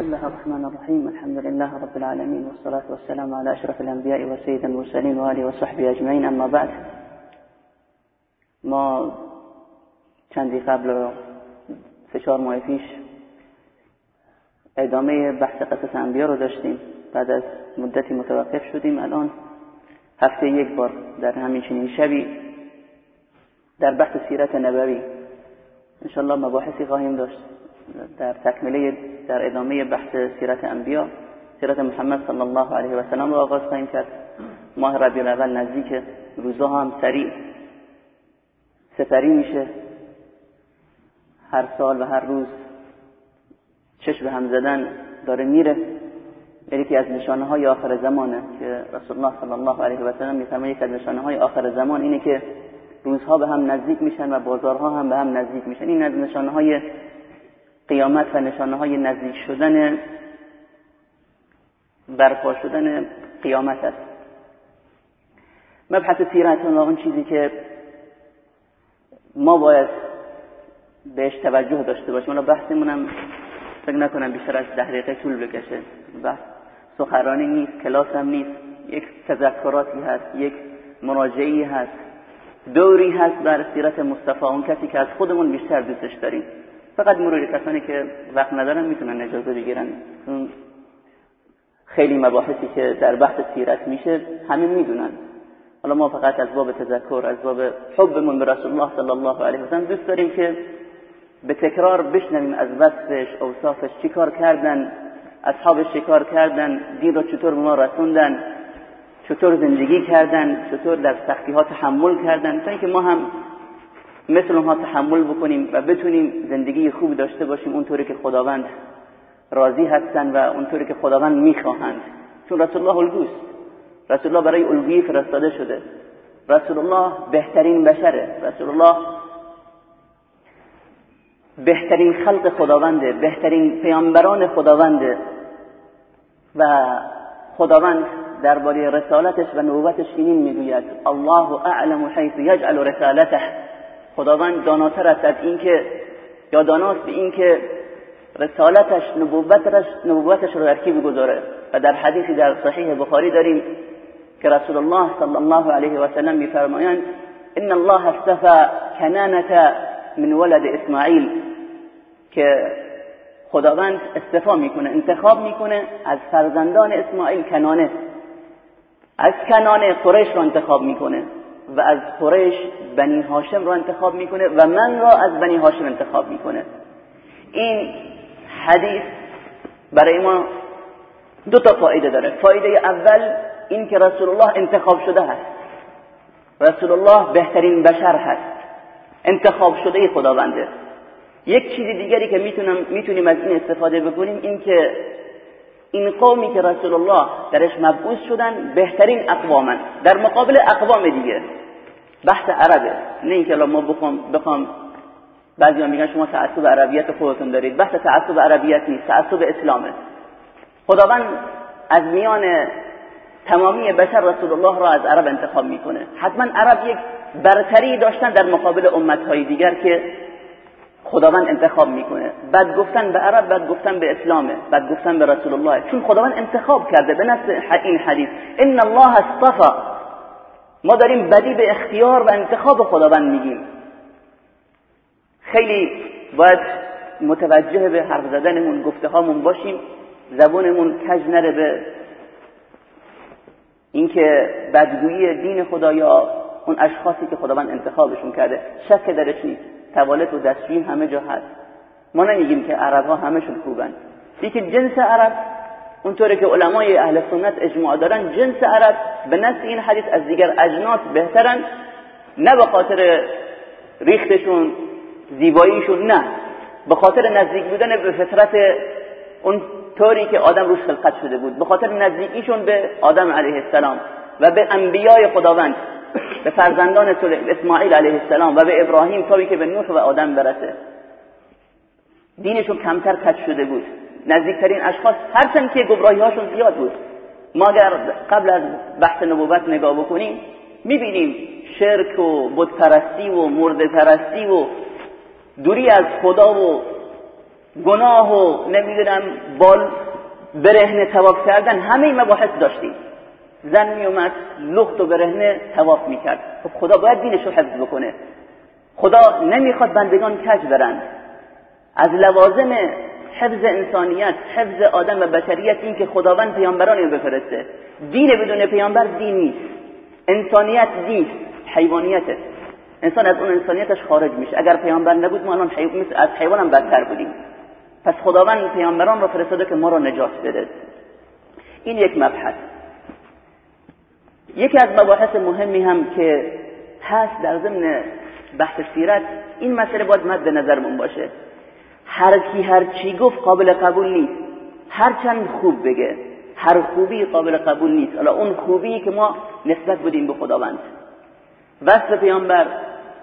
بسم الله الرحمن الرحيم الحمد لله رب العالمين والصلاة والسلام على أشرف الأنبياء وسيد المرسلين وآله وصحبه أجمعين أما بعد ما چندی قبل سه چهار ماه پیش ادامه بحث قصص انبیا رو داشتیم. بعد از مدتی متوقف شدیم. الان هفته یک بار در همین چنین شبی در بحث سیرت نبوی. انشالله مباحثی خواهیم داشت. در تکمله در ادامه بحث سیرت انبیا سیرت محمد صلی الله علیه و سلم رو آغاز خواهیم کرد. ماه ربیع الاول نزدیک روزها هم سریع سپری میشه. هر سال و هر روز چشم هم زدن داره میره. یکی از نشانه های آخر زمانه که رسول الله صلی الله علیه و سلم میفرماید یک از نشانه های آخر زمان اینه که روزها به هم نزدیک میشن و بازارها هم به هم نزدیک میشن. این از نشانه های قیامت و نشانه های نزدیک شدن برپا شدن قیامت است. مبحث سیرت و اون چیزی که ما باید بهش توجه داشته باشیم. حالا بحثمونم فکر نکنم بیشتر از ده دقیقه طول بکشه. بحث سخرانی نیست کلاس هم نیست. یک تذکراتی هست یک مراجعی هست. دوری هست بر سیرت مصطفی. اون کسی که از خودمون بیشتر دوستش داریم. فقط مرور کسانی که وقت ندارن می‌تونن اجازه بگیرن. خیلی مباحثی که در بحث سیرت میشه همه می‌دونن. حالا ما فقط از باب تذکر از باب حبمون به رسول الله صلی الله علیه و دوست داریم که به تکرار بشنویم از وصفش اوصافش چیکار کردن اصحابش چیکار کردن دین رو چطور به ما رسوندن چطور زندگی کردن چطور در سختی ها تحمل کردن. تا اینکه ما هم مثل اونها تحمل بکنیم و بتونیم زندگی خوب داشته باشیم اونطوری که خداوند راضی هستن و اونطوری که خداوند می‌خواهند. چون رسول الله الگوست. رسول الله برای الگویی فرستاده شده. رسول الله بهترین بشره. رسول الله بهترین خلق خداونده بهترین پیامبران خداونده و خداوند درباره رسالتش و نبوتش چنین می‌گوید الله اعلم حیث یجعل رسالته. خداوند داناتر است از اینکه یا داناست به اینکه رسالتش نبوتش نبوتش رو در کی بگذاره و در حدیثی در صحیح بخاری داریم که رسول الله صلی الله علیه و سلم میفرمایند ان الله اصطفى کنانه من ولد اسماعیل. که خداوند استفا می‌کنه انتخاب می‌کنه از فرزندان اسماعیل کنانه. از کنانه قریش رو انتخاب می‌کنه. و از قریش بنی هاشم رو انتخاب می‌کنه و من را از بنی هاشم انتخاب می‌کنه. این حدیث برای ما دو تا فایده داره. فایده اول این که رسول الله انتخاب شده هست. رسول الله بهترین بشر هست. انتخاب شده خداونده. یک چیز دیگری که می‌تونم می‌تونیم از این استفاده بکنیم این که این قومی که رسول الله درش مبعوث شدن بهترین اقوامن. در مقابل اقوام دیگه. بحث عربه. نه اینکه ما بخوام بخوام بعضی میگن شما تعصب عربیت خودتون دارید. بحث تعصب عربیت نیست تعصب اسلامه. خداوند از میان تمامی بشر رسول الله را از عرب انتخاب می‌کنه. حتما عرب یک برتری داشتن در مقابل امتهای دیگر که خداوند انتخاب می‌کنه. بعد گفتن به عرب بعد گفتن به اسلامه بعد گفتن به رسول الله چون خداوند انتخاب کرده به نفس این حدیث. ان الله اصطفى ما داریم بدی به اختیار و انتخاب خداوند میگیم. خیلی باید متوجه به حرف زدنمون گفته هامون باشیم. زبونمون کج نره به اینکه بدگویی دین خدا یا اون اشخاصی که خداوند انتخابشون کرده. شک درش نیست. توالت و دستشویی همه جا هست. ما نمیگیم که عرب ها همشون خوبن. یکی جنس عرب اونطوری که علمای اهل سنت اجماع دارن جنس عرب به نص این حدیث از دیگر اجناس بهترن نه به خاطر ریختشون زیباییشون نه. به خاطر نزدیک بودن به فطرت اون طوری که آدم روش خلقت شده بود. به خاطر نزدیکیشون به آدم علیه السلام و به انبیای خداوند به فرزندان اسماعیل علیه السلام و به ابراهیم تایی که به نوح و آدم برسه. دینشون کمتر کج شده بود. نزدیکترین اشخاص هرچند که گمراهی هاشون زیاد بود. ما اگر قبل از بحث نبوت نگاه بکنیم می‌بینیم شرک و بت پرستی و مرد پرستی و دوری از خدا و گناه و نمی‌دونم بال برهنه تواف کردن همه مباحث داشتیم. زن میومد لخت و برهنه تواف می‌کرد. خب خدا باید دینش رو حفظ بکنه. خدا نمی‌خواد بندگان کج برند از لوازم حفظ انسانیت حفظ آدم و بشریت این که خداوند پیامبرانی رو بفرسته. دین بدون پیامبر دین نیست. انسانیت دین حیوانیته. انسان از اون انسانیتش خارج میشه. اگر پیامبر نبود ما الان از حیوان هم بدتر بودیم. پس خداوند پیامبران رو فرستاده که ما رو نجات بده. این یک مبحث. یکی از مباحث مهمی هم که هست در ضمن بحث سیرت این مسئله باید مد نظرمون باشه. هر کی هر چی گفت قابل قبول نیست. هر چند خوب بگه هر خوبی قابل قبول نیست. حالا اون خوبی که ما نسبت بدیم به خداوند. وصف پیامبر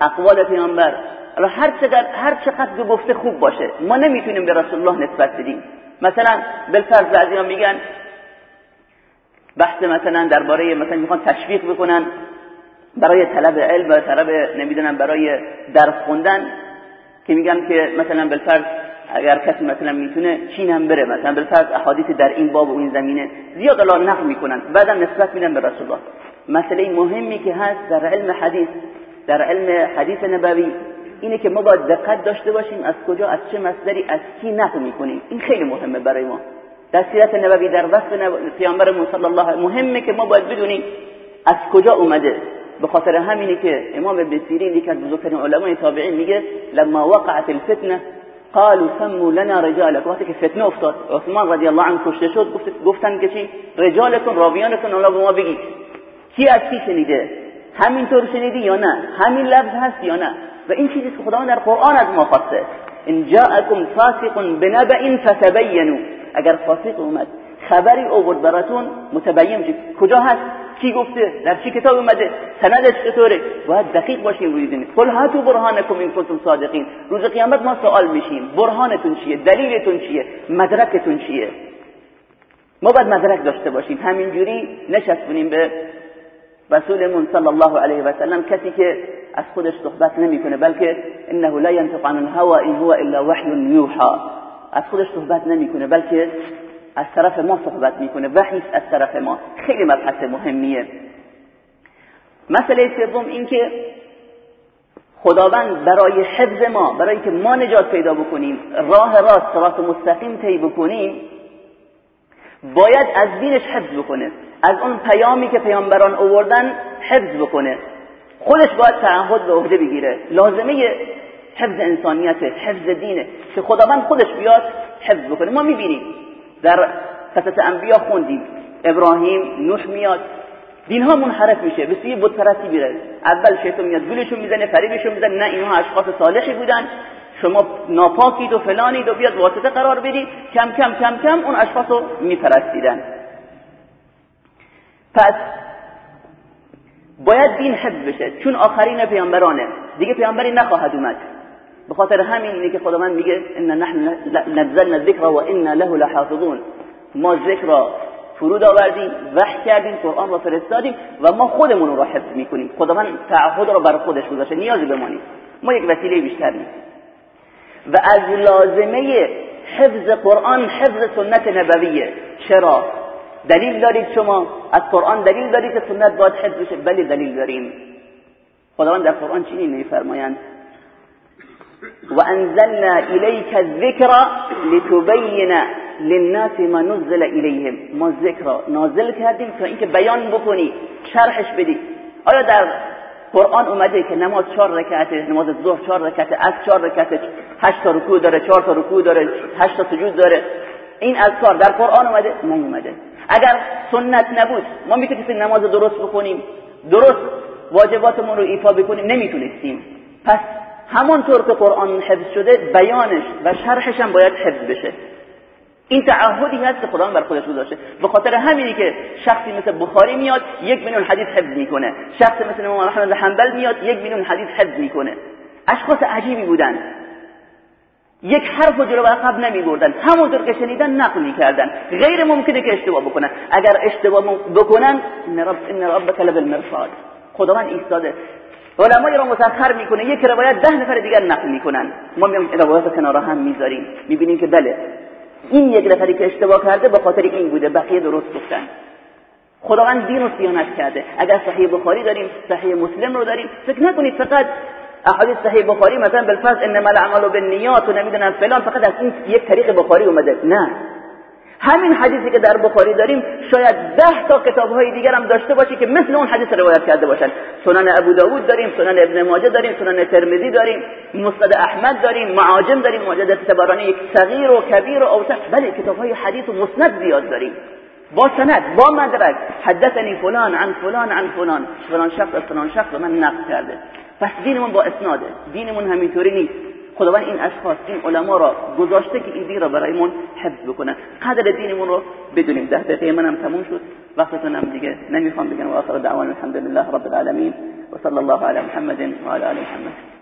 اقوال پیامبر. حالا هر چقدر هر چقدر گفته خوب باشه ما نمی‌تونیم به رسول الله نسبت بدیم. مثلا بالفرض بعضی میگن بحث مثلا درباره مثلا می‌خوان تشویق بکنن برای طلب علم و طلب نمی‌دونم برای درس خوندن که میگن که مثلا بالفرض اگر کسی مثلا می‌تونه چین هم بره مثلا بالفرض احادیث در این باب و این زمینه زیاد الله نقل می‌کنن بعدا نسبت میدن به رسول الله. مسئله مهمی که هست در علم حدیث در علم حدیث نبوی اینه که ما باید دقت داشته باشیم از کجا از چه مصدری از کی نقل می‌کنیم. این خیلی مهمه برای ما. در سیرت نبوی در وصف پیامبر صلی الله مهمه که ما باید بدونیم از کجا اومده. به خاطر همینی که امام ابن یکی از بزرگترین علمای تابعین میگه لما وقعت الفتنه قالوا سموا لنا رجالك وقتی که فتنه افتاد عثمان رضی الله عنه کشته شد گفتن که چی؟ رجالتون راویانتون اونا به ما بگید. کی از کی شنیده؟ همینطور شنیدی یا نه؟ همین لفظ هست یا نه؟ و این چیزی که خداوند در قرآن از ما خواسته. ان جاءكم فاسق بنبأ فتبینوا. اگر فاسق اومد خبری اوورد براتون متبین کجا هست؟ کی گفته؟ در چی کتاب اومده؟ سندش چطوره؟ باید دقیق باشیم روی دین قل هاتو برهانکم این کنتم صادقین. روز قیامت ما سوال میشیم. برهانتون چیه؟ دلیلتون چیه؟ مدرکتون چیه؟ ما باید مدرک داشته باشیم. همینجوری نشستونیم به رسولمون صلی الله علیه و سلم کسی که از خودش صحبت نمی‌کنه بلکه انه لا ينطق عن الهوى ان هو الا وحی یوحى از خودش صحبت نمی‌کنه بلکه از طرف ما صحبت می‌کنه. وحی از طرف ما. خیلی مبحث مهمیه. مسئله سوم این که خداوند برای حفظ ما برای که ما نجات پیدا بکنیم راه راست صراط مستقیم طی بکنیم باید از دینش حفظ بکنه. از اون پیامی که پیامبران آوردن حفظ بکنه. خودش باید تعهد به عهده بگیره. لازمه حفظ انسانیت حفظ دینه که خداوند خودش بیاد حفظ بکنه. ما می‌بینیم. در قصص انبیا خوندیم. ابراهیم نوح میاد. دین ها منحرف میشه. به سوی بت پرستی میره اول شیطان میاد گولشون می‌زنه فریبشون می‌زنه. نه اینها اشخاص صالحی بودن. شما ناپاکید و فلانید و بیاد واسطه قرار بدید کم کم کم کم اون اشخاص رو میپرستیدن. پس باید دین حفظ بشه. چون آخرین پیامبرانه. دیگه پیامبری نخواهد اومد. به خاطر همین اینه که خداوند میگه ان نحن نزلنا الذکر و انا له لحافظون ما ذکر را فرود آوردیم وحی کردیم قرآن را فرستادیم و ما خودمون رو حفظ می‌کنیم. خداوند تعهد را برای خودش گذاشته نیازی به ما نیست ما یک وسیله بیشتر نیست. و از لازمه حفظ قرآن حفظ سنت نبویه. چرا؟ دلیل دارید شما. از قرآن دلیل دارید که سنت باید حفظ بشه بلی دلیل داریم. خداوند در قرآن چنین میفرمایند. و انزلنا الیک الذکر لتبین للناس ما نزل الیهم ما ذکر نازل کردیم تا اینکه بیان بکنی شرحش بدی. آیا در قرآن اومده که نماز چهار رکعته نماز ظهر چهار رکعته از چهار رکعته هشت تا رکوع داره چهار تا رکوع داره هشت تا سجود داره؟ این اذکار در قرآن اومده؟ نیومده اگر سنت نبود ما می‌تونستیم نماز درست بکنیم. درست واجباتمون رو ایفا بکنیم. نمی‌تونستیم. پس همانطور که قرآن حفظ شده بیانش و شرحش هم باید حفظ بشه. این تعهدی هست که خدا بر خودش گذاشته. به خاطر همینی که شخصی مثل بخاری میاد یک میلیون حدیث حفظ می‌کنه. شخص مثل امام احمد حنبل میاد یک میلیون حدیث حفظ می‌کنه. اشخاص عجیبی بودن. یک حرف جلو و عقب نمی بردن همونطور که شنیدن نقل می‌کردن. غیر ممکنه که اشتباه بکنن. اگر اشتباه بکنن ان رب ان ربک لبالمرصاد خداوند ایستاده. علمای را مسخر می‌کنه. یک روایت ده نفر دیگر نقل می‌کنن. ما میام روایت کنار هم می‌ذاریم. می‌بینیم که بله این یک نفری که اشتباه کرده به خاطر این بوده. بقیه درست گفتن. خداوند دین رو صیانت کرده. اگر صحیح بخاری داریم صحیح مسلم رو داریم. فکر نکنید فقط احادیث صحیح بخاری مثلا بالفرض انما الاعمال بالنیات و نمی‌دونم فلان فقط از این یک طریق بخاری اومده. نه. همین حدیثی که در بخاری داریم شاید ده تا کتاب های دیگر هم داشته باشه که مثل اون حدیث روایت کرده باشن. سنن ابو داود داریم سنن ابن ماجه داریم سنن ترمذی داریم مسند احمد داریم معاجم داریم معجزه تبرانی یک صغیر و کبیر و اوسط. بله کتاب های حدیث و مسند زیاد داریم. با سند با مدرک. حدثنی فلان عن فلان عن فلان. فلان شخص فلان شخص من نقل کرده. پس دینمون با اسناده. دینمون همینطوری نیست. خداوند این اشخاص این علما را گذاشته که این دین را برایمون حفظ بکنه قدر دینمون رو بدونیم. ده دقیقه منم تموم شد. وقتتونم دیگه نمی‌خوام بگم. و آخر دعوان الحمد لله رب العالمین. و صلی الله علی محمد و علی محمد.